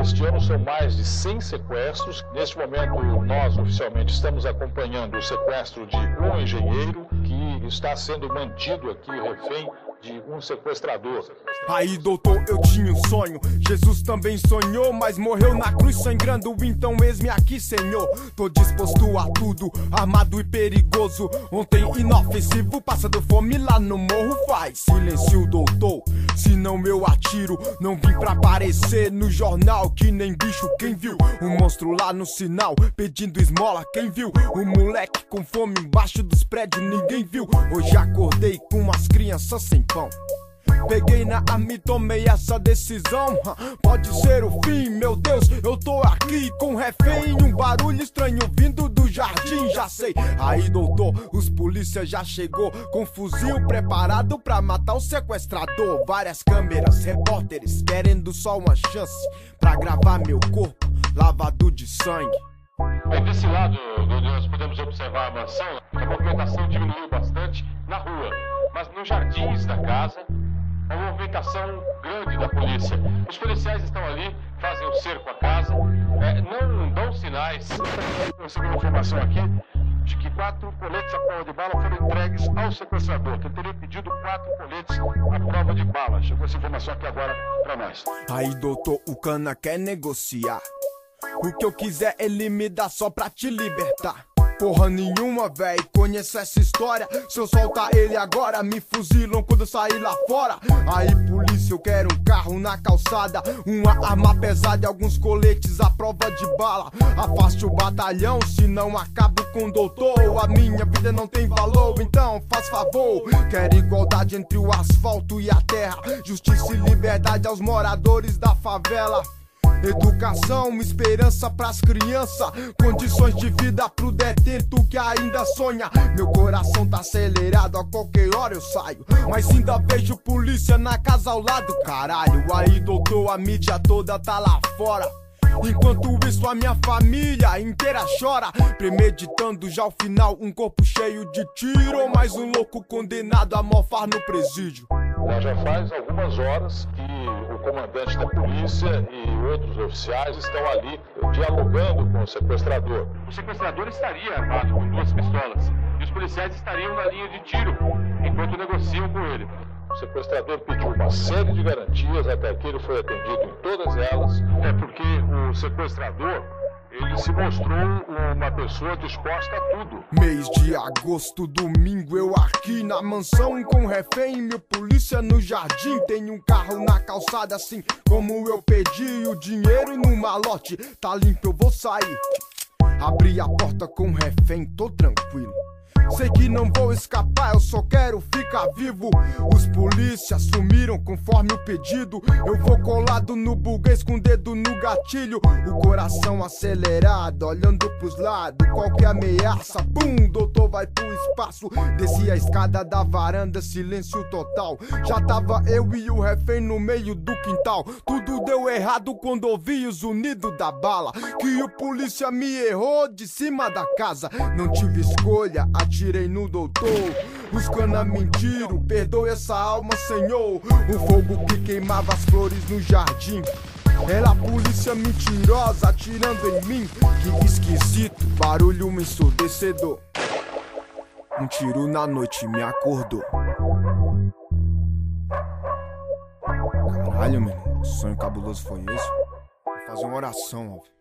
Este ano são mais de 100 sequestros. Neste momento, nós oficialmente estamos acompanhando o sequestro de um engenheiro que está sendo mantido aqui refém de um sequestrador. Aí, doutor, eu tinha um sonho. Jesus também sonhou, mas morreu na cruz sangrando. Então, eis-me aqui, Senhor. Tô disposto a tudo, armado e perigoso. Ontem, inofensivo, passando fome lá no morro. Faz silêncio, doutor. Senão eu atiro. Não vim pra aparecer no jornal, que nem bicho. Quem viu? Um monstro lá no sinal, pedindo esmola. Quem viu? Um moleque com fome embaixo dos prédios, ninguém viu. Hoje acordei com umas crianças sem Peguei na arma e tomei essa decisão. Pode ser o fim, meu Deus. Eu tô aqui com refém. Um barulho estranho vindo do jardim, já sei. Aí, doutor, os polícia já chegou com fuzil preparado pra matar o sequestrador. Várias câmeras, repórteres querendo só uma chance pra gravar meu corpo lavado de sangue. Bem, desse lado, nós podemos observar a mansão. A movimentação diminuiu bastante nos jardins da casa uma movimentação grande da polícia. Os policiais estão ali, fazem o cerco à casa, é, não dão sinais. Recebi uma informação aqui de que quatro coletes à prova de bala foram entregues ao sequestrador, que teria pedido quatro coletes à prova de bala. Chegou essa informação aqui agora para nós. Aí, doutor, o cana quer negociar. O que eu quiser, ele me dá só pra te libertar. Porra nenhuma, véi, conheço essa história. Se eu soltar ele agora, me fuzilam quando eu sair lá fora. Aí, polícia, eu quero um carro na calçada. Uma arma pesada e alguns coletes à prova de bala. Afaste o batalhão, senão acabo com o doutor. A minha vida não tem valor, então faz favor. Quero igualdade entre o asfalto e a terra. Justiça e liberdade aos moradores da favela. Educação, esperança pras crianças, condições de vida pro detento que ainda sonha. Meu coração tá acelerado, a qualquer hora eu saio. Mas ainda vejo polícia na casa ao lado, caralho. Aí, doutor, a mídia toda tá lá fora. Enquanto isso, a minha família inteira chora. Premeditando já o final, um corpo cheio de tiro. Mais um louco condenado a mofar no presídio. Já faz algumas horas que comandante da polícia e outros oficiais estão ali dialogando com o sequestrador. O sequestrador estaria armado com duas pistolas e os policiais estariam na linha de tiro enquanto negociam com ele. O sequestrador pediu uma série de garantias, até que ele foi atendido em todas elas. É porque o sequestrador ele se mostrou uma pessoa disposta a tudo. Mês de agosto, domingo, eu aqui na mansão com refém, meu polícia no jardim. Tem um carro na calçada, assim como eu pedi o dinheiro no malote. Tá limpo, eu vou sair. Abri a porta com refém, tô tranquilo. Sei que não vou escapar, eu só quero ficar vivo. Os polícias sumiram conforme o pedido. Eu vou colado no burguês com o dedo no gatilho. O coração acelerado, olhando pros lados. Qualquer ameaça, pum, doutor vai pro espaço. Desci a escada da varanda, silêncio total. Já tava eu e o refém no meio do quintal. Tudo deu errado quando ouvi os unidos da bala. Que o polícia me errou de cima da casa. Não tive escolha, atirei no doutor. Os cana mentiram, perdoe essa alma, senhor. O fogo que queimava as flores no jardim. Era a polícia mentirosa atirando em mim. Que esquisito, barulho ensurdecedor. Um tiro na noite me acordou. Caralho, meu, que sonho cabuloso foi esse? Vou fazer uma oração, ó.